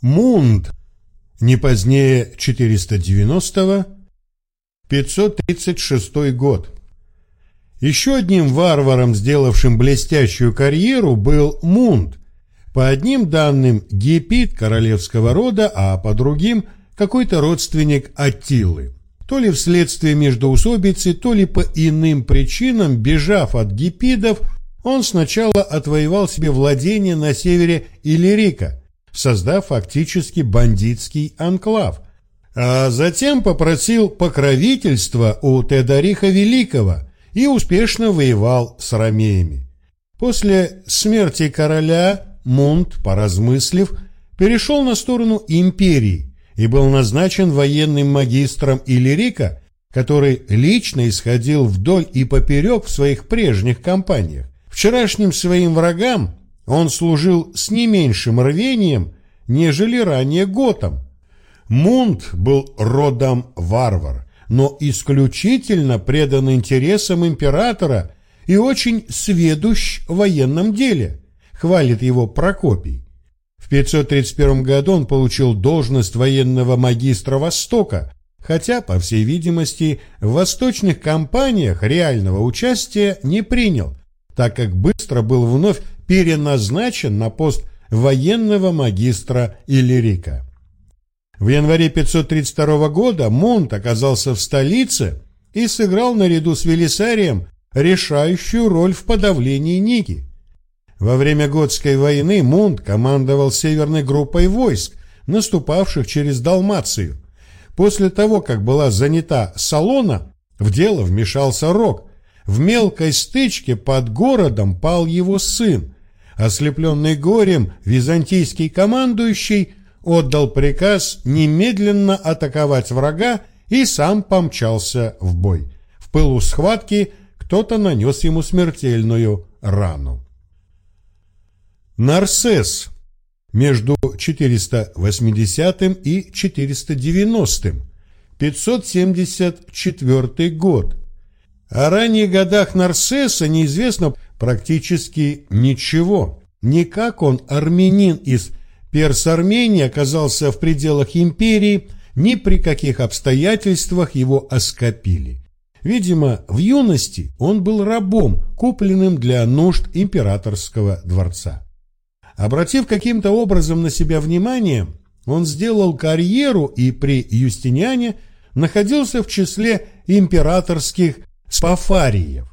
Мунд не позднее 490 536 год. Еще одним варваром, сделавшим блестящую карьеру, был Мунд. По одним данным Гепит королевского рода, а по другим какой-то родственник Аттилы. То ли вследствие междоусобицы, то ли по иным причинам, бежав от гипидов, он сначала отвоевал себе владение на севере Иллирика, создав фактически бандитский анклав, а затем попросил покровительства у Тедариха Великого и успешно воевал с ромеями. После смерти короля Мунт, поразмыслив, перешел на сторону империи и был назначен военным магистром Иллирика, который лично исходил вдоль и поперек в своих прежних кампаниях. Вчерашним своим врагам он служил с не меньшим рвением, нежели ранее готом. Мунт был родом варвар, но исключительно предан интересам императора и очень сведущ в военном деле, хвалит его Прокопий. В 531 году он получил должность военного магистра Востока, хотя, по всей видимости, в восточных кампаниях реального участия не принял, так как быстро был вновь переназначен на пост военного магистра Иллирика. В январе 532 года Монт оказался в столице и сыграл наряду с Велисарием решающую роль в подавлении Ники. Во время Готской войны Мунт командовал северной группой войск, наступавших через Далмацию. После того, как была занята Салона, в дело вмешался Рок. В мелкой стычке под городом пал его сын. Ослепленный горем, византийский командующий отдал приказ немедленно атаковать врага и сам помчался в бой. В пылу схватки кто-то нанес ему смертельную рану. Нарсес между 480 и 490 574 год. О ранних годах Нарсеса неизвестно практически ничего. Ни как он армянин из Перс-Армении оказался в пределах империи, ни при каких обстоятельствах его оскопили. Видимо, в юности он был рабом, купленным для нужд императорского дворца. Обратив каким-то образом на себя внимание, он сделал карьеру и при Юстиниане находился в числе императорских спафариев.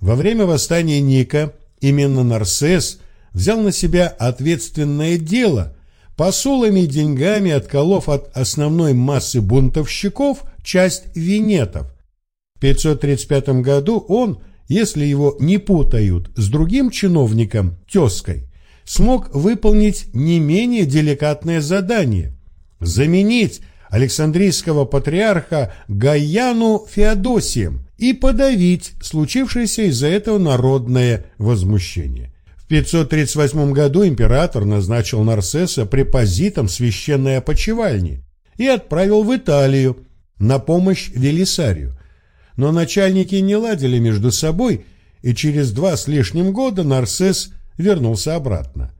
Во время восстания Ника именно Нарсес взял на себя ответственное дело, посулами и деньгами отколов от основной массы бунтовщиков часть венетов. В 535 году он, если его не путают с другим чиновником, тезкой, смог выполнить не менее деликатное задание – заменить Александрийского патриарха Гаяну Феодосием и подавить случившееся из-за этого народное возмущение. В 538 году император назначил Нарсеса препозитом священной опочивальни и отправил в Италию на помощь Велисарию. Но начальники не ладили между собой, и через два с лишним года Нарсес вернулся обратно.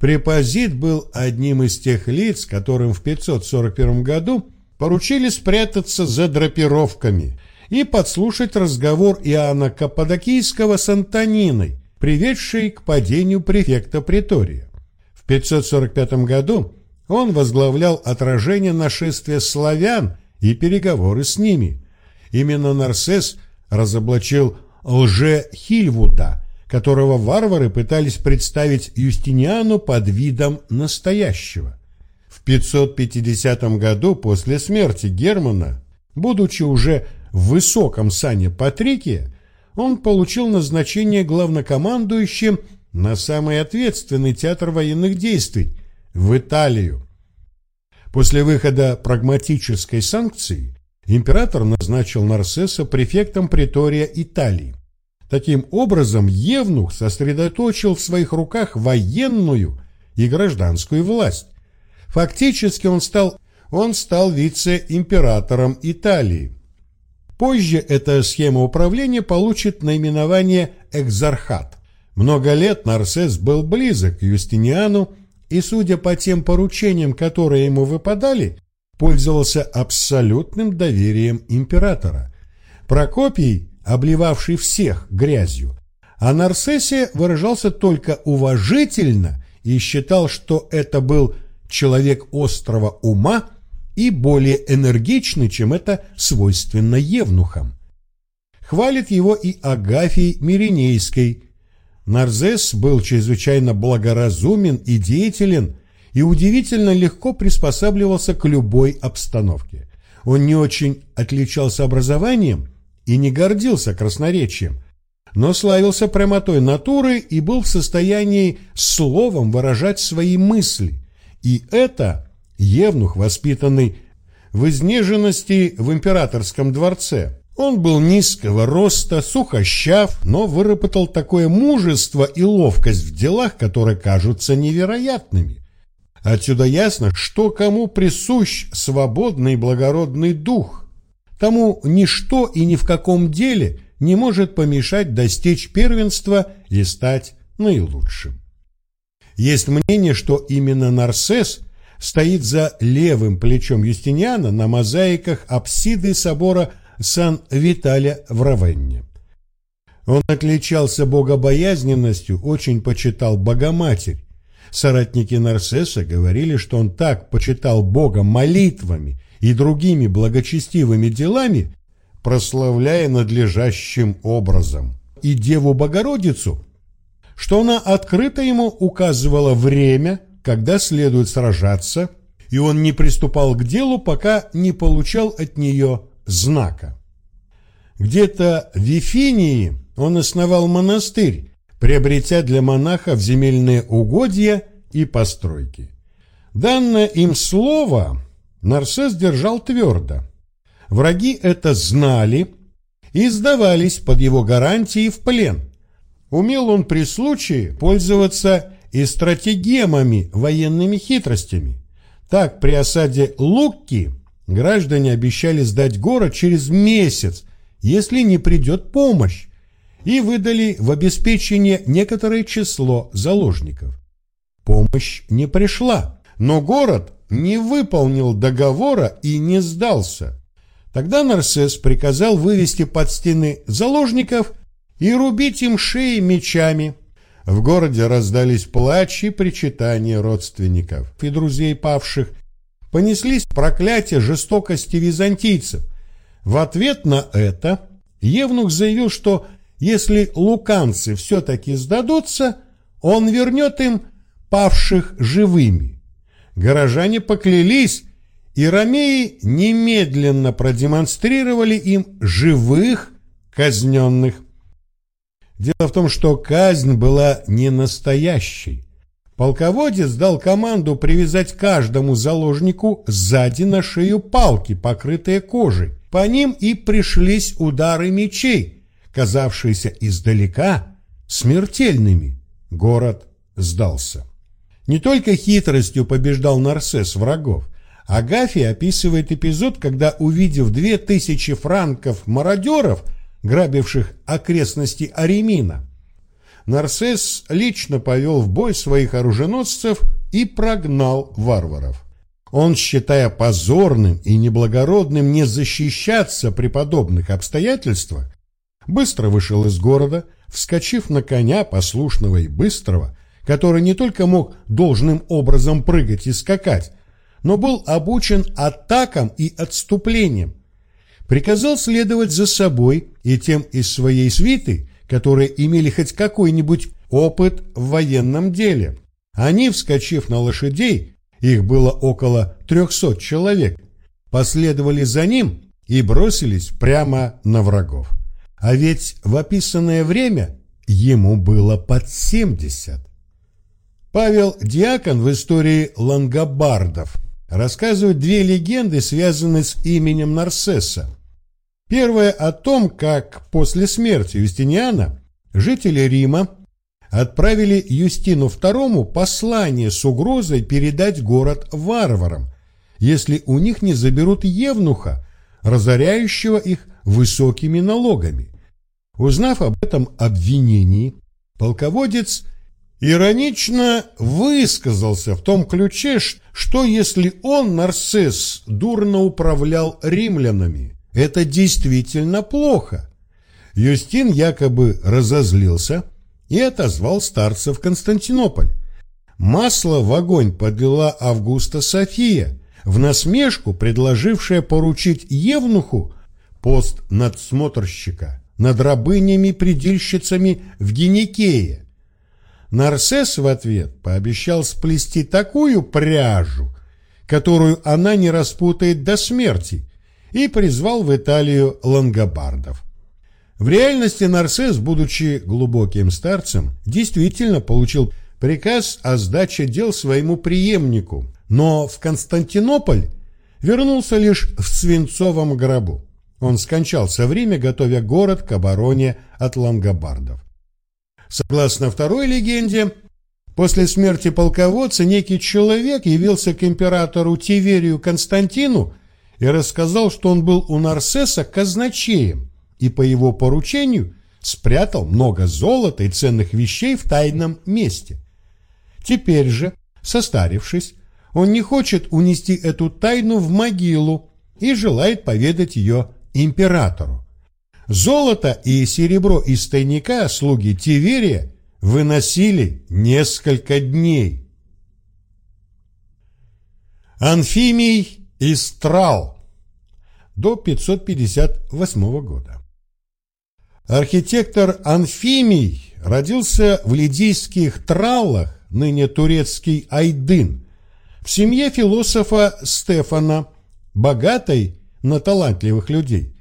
Препозит был одним из тех лиц, которым в 541 году поручили спрятаться за драпировками и подслушать разговор Иоанна Каппадокийского с Антониной, приведший к падению префекта Претория. В 545 году он возглавлял отражение нашествия славян и переговоры с ними. Именно Нарсес разоблачил лже-Хильвута, которого варвары пытались представить Юстиниану под видом настоящего. В 550 году после смерти Германа, будучи уже в высоком сане Патрикия, он получил назначение главнокомандующим на самый ответственный театр военных действий – в Италию. После выхода прагматической санкции император назначил Нарсеса префектом притория Италии. Таким образом, Евнух сосредоточил в своих руках военную и гражданскую власть. Фактически он стал, он стал вице-императором Италии. Позже эта схема управления получит наименование «экзархат». Много лет Нарсес был близок к Юстиниану и, судя по тем поручениям, которые ему выпадали, пользовался абсолютным доверием императора. Прокопий, обливавший всех грязью, а Нарсесе выражался только уважительно и считал, что это был человек острого ума и более энергичный, чем это свойственно евнухам. Хвалит его и Агафий Миринейской. Нарзес был чрезвычайно благоразумен и деятелен, и удивительно легко приспосабливался к любой обстановке. Он не очень отличался образованием и не гордился красноречием, но славился прямотой натуры и был в состоянии словом выражать свои мысли. И это Евнух, воспитанный в изнеженности в императорском дворце. Он был низкого роста, сухощав, но выработал такое мужество и ловкость в делах, которые кажутся невероятными. Отсюда ясно, что кому присущ свободный благородный дух. Тому ничто и ни в каком деле не может помешать достичь первенства и стать наилучшим. Есть мнение, что именно Нарсес стоит за левым плечом Юстиниана на мозаиках апсиды собора Сан-Виталя в Равенне. Он отличался богобоязненностью, очень почитал Богоматерь. Соратники Нарсеса говорили, что он так почитал Бога молитвами и другими благочестивыми делами, прославляя надлежащим образом и Деву Богородицу, что она открыто ему указывала время, когда следует сражаться, и он не приступал к делу, пока не получал от нее знака. Где-то в Вифинии он основал монастырь, приобретя для монахов земельные угодья и постройки. Данное им слово Нарсес держал твердо. Враги это знали и сдавались под его гарантией в плен. Умел он при случае пользоваться и стратегемами, военными хитростями. Так, при осаде Лукки граждане обещали сдать город через месяц, если не придет помощь, и выдали в обеспечение некоторое число заложников. Помощь не пришла, но город не выполнил договора и не сдался. Тогда Нарсес приказал вывести под стены заложников и рубить им шеи мечами. В городе раздались плач и причитания родственников и друзей павших. Понеслись проклятия жестокости византийцев. В ответ на это Евнух заявил, что если луканцы все-таки сдадутся, он вернет им павших живыми. Горожане поклялись, и ромеи немедленно продемонстрировали им живых казненных. Дело в том, что казнь была не настоящей. Полководец дал команду привязать каждому заложнику сзади на шею палки, покрытые кожей. По ним и пришлись удары мечей, казавшиеся издалека смертельными. Город сдался. Не только хитростью побеждал Нарсес врагов. Агафий описывает эпизод, когда, увидев две тысячи франков мародеров, грабивших окрестности Аремина, Нарсес лично повел в бой своих оруженосцев и прогнал варваров. Он, считая позорным и неблагородным не защищаться при подобных обстоятельствах, быстро вышел из города, вскочив на коня послушного и быстрого, который не только мог должным образом прыгать и скакать, но был обучен атакам и отступлениям. Приказал следовать за собой и тем из своей свиты, которые имели хоть какой-нибудь опыт в военном деле. Они, вскочив на лошадей, их было около трехсот человек, последовали за ним и бросились прямо на врагов. А ведь в описанное время ему было под семьдесят. Павел Диакон в истории лангобардов рассказывает две легенды, связанные с именем Нарсесса. Первая о том, как после смерти Юстиниана жители Рима отправили Юстину II послание с угрозой передать город варварам, если у них не заберут евнуха, разоряющего их высокими налогами. Узнав об этом обвинении, полководец иронично высказался в том ключе, что если он, Нарцисс, дурно управлял римлянами, это действительно плохо. Юстин якобы разозлился и отозвал старца в Константинополь. Масло в огонь подлила Августа София, в насмешку предложившая поручить Евнуху пост надсмотрщика над рабынями-предильщицами в Геникее. Нарсес в ответ пообещал сплести такую пряжу, которую она не распутает до смерти, и призвал в Италию лангобардов. В реальности Нарсес, будучи глубоким старцем, действительно получил приказ о сдаче дел своему преемнику, но в Константинополь вернулся лишь в свинцовом гробу. Он скончался в Риме, готовя город к обороне от лангобардов. Согласно второй легенде, после смерти полководца некий человек явился к императору Тиверию Константину и рассказал, что он был у Нарсеса казначеем и по его поручению спрятал много золота и ценных вещей в тайном месте. Теперь же, состарившись, он не хочет унести эту тайну в могилу и желает поведать ее императору. Золото и серебро из тайника слуги Тиверия выносили несколько дней. Анфимий Истрал до 558 года. Архитектор Анфимий родился в лидийских Траллах, ныне турецкий Айдын, в семье философа Стефана, богатой на талантливых людей.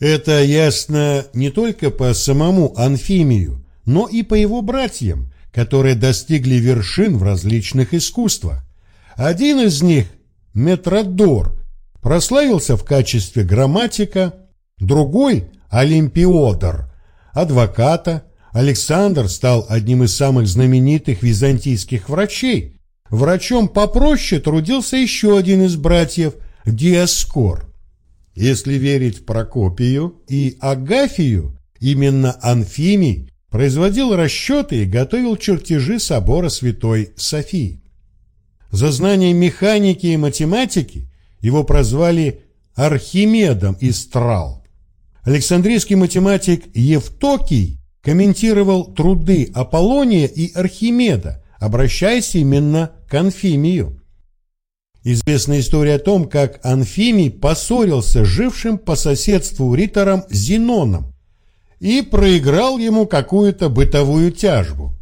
Это ясно не только по самому Анфимию, но и по его братьям, которые достигли вершин в различных искусствах. Один из них, Метродор, прославился в качестве грамматика, другой, Олимпиодор, адвоката, Александр стал одним из самых знаменитых византийских врачей. Врачом попроще трудился еще один из братьев, Диаскор. Если верить Прокопию и Агафию, именно Анфимий производил расчеты и готовил чертежи собора Святой Софии. За знание механики и математики его прозвали Архимедом из Трал. Александрийский математик Евтокий комментировал труды Аполлония и Архимеда, обращаясь именно к Анфимию. Известна история о том, как Анфимий поссорился с жившим по соседству ритором Зеноном и проиграл ему какую-то бытовую тяжбу.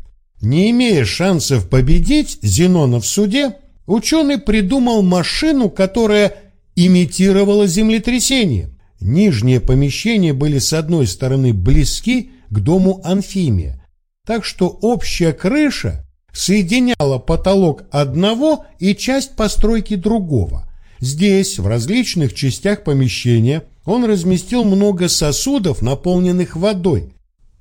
Не имея шансов победить Зенона в суде, ученый придумал машину, которая имитировала землетрясение. Нижние помещения были с одной стороны близки к дому Анфимия, так что общая крыша соединяла потолок одного и часть постройки другого. Здесь, в различных частях помещения, он разместил много сосудов, наполненных водой,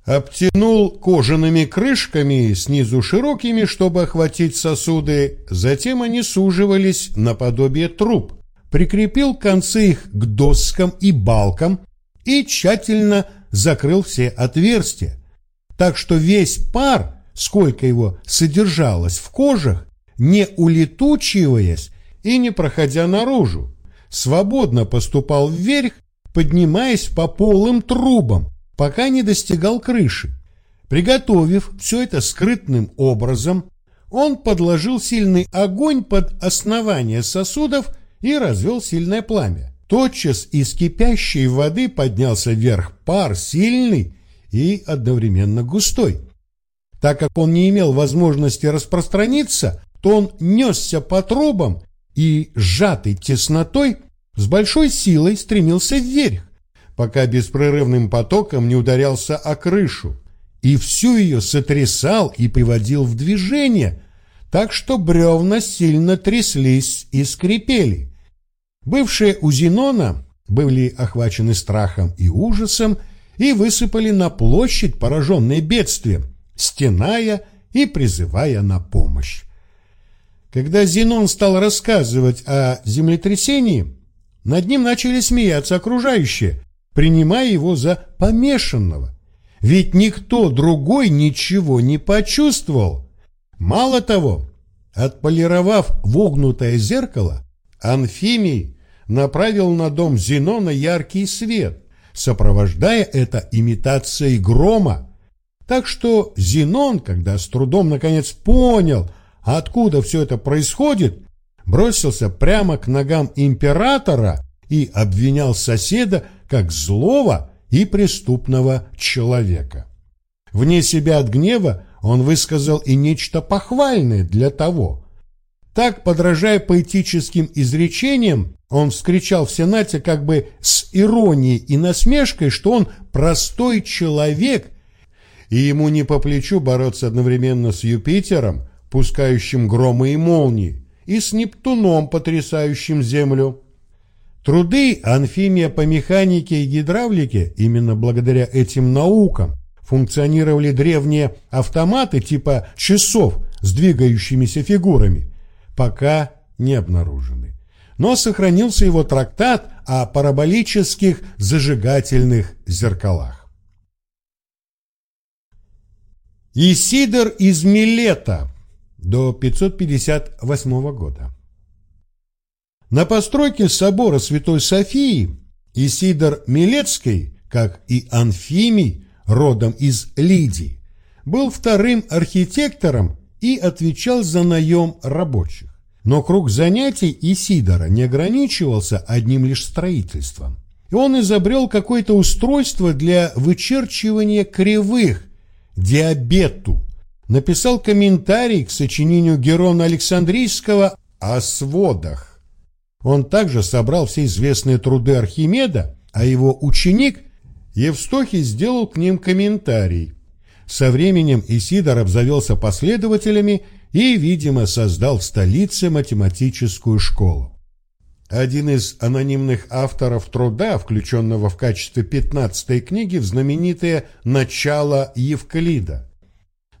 обтянул кожаными крышками, снизу широкими, чтобы охватить сосуды, затем они суживались наподобие труб, прикрепил концы их к доскам и балкам и тщательно закрыл все отверстия, так что весь пар сколько его содержалось в кожах, не улетучиваясь и не проходя наружу, свободно поступал вверх, поднимаясь по полым трубам, пока не достигал крыши. Приготовив все это скрытным образом, он подложил сильный огонь под основание сосудов и развел сильное пламя. Тотчас из кипящей воды поднялся вверх пар сильный и одновременно густой. Так как он не имел возможности распространиться, то он несся по трубам и, сжатый теснотой, с большой силой стремился вверх, пока беспрерывным потоком не ударялся о крышу, и всю ее сотрясал и приводил в движение, так что бревна сильно тряслись и скрипели. Бывшие у Зенона были охвачены страхом и ужасом и высыпали на площадь, пораженные бедствием, стеная и призывая на помощь. Когда Зенон стал рассказывать о землетрясении, над ним начали смеяться окружающие, принимая его за помешанного. Ведь никто другой ничего не почувствовал. Мало того, отполировав вогнутое зеркало, Анфимий направил на дом Зенона яркий свет, сопровождая это имитацией грома. Так что Зенон, когда с трудом наконец понял, откуда все это происходит, бросился прямо к ногам императора и обвинял соседа как злого и преступного человека. Вне себя от гнева он высказал и нечто похвальное для того. Так, подражая поэтическим изречениям, он вскричал в Сенате как бы с иронией и насмешкой, что он простой человек, и ему не по плечу бороться одновременно с Юпитером, пускающим громы и молнии, и с Нептуном, потрясающим Землю. Труды Анфимия по механике и гидравлике именно благодаря этим наукам функционировали древние автоматы типа часов с двигающимися фигурами, пока не обнаружены. Но сохранился его трактат о параболических зажигательных зеркалах. Исидор из Милета до 558 года. На постройке собора Святой Софии Исидор Милецкий, как и Анфимий, родом из Лидии, был вторым архитектором и отвечал за наем рабочих. Но круг занятий Исидора не ограничивался одним лишь строительством. И он изобрел какое-то устройство для вычерчивания кривых, диабету, написал комментарий к сочинению Герона Александрийского о сводах. Он также собрал все известные труды Архимеда, а его ученик Евстохий сделал к ним комментарий. Со временем Исидор обзавелся последователями и, видимо, создал в столице математическую школу. Один из анонимных авторов труда, включенного в качестве пятнадцатой книги в знаменитое «Начало Евклида»,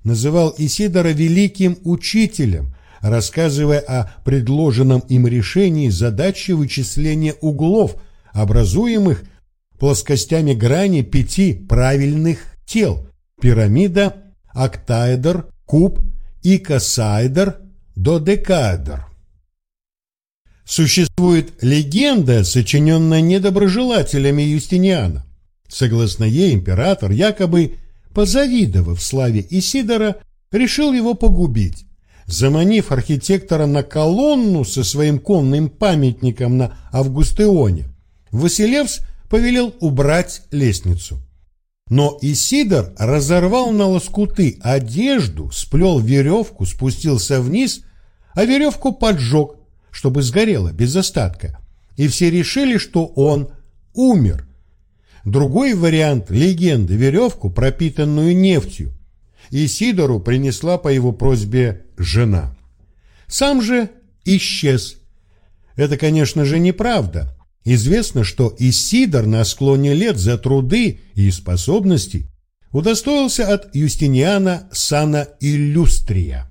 называл Исидора великим учителем, рассказывая о предложенном им решении задачи вычисления углов, образуемых плоскостями грани пяти правильных тел – пирамида, октаэдр, куб, икосаэдр, додекаэдр. Существует легенда, сочиненная недоброжелателями Юстиниана. Согласно ей, император якобы позавидовав славе Исидора, решил его погубить. Заманив архитектора на колонну со своим конным памятником на Августеоне, Василевс повелел убрать лестницу. Но Исидор разорвал на лоскуты одежду, сплел веревку, спустился вниз, а веревку поджег, чтобы сгорела без остатка. И все решили, что он умер. Другой вариант легенды – веревку, пропитанную нефтью. Исидору принесла по его просьбе жена. Сам же исчез. Это, конечно же, неправда. Известно, что Исидор на склоне лет за труды и способности удостоился от Юстиниана сана иллюстрия.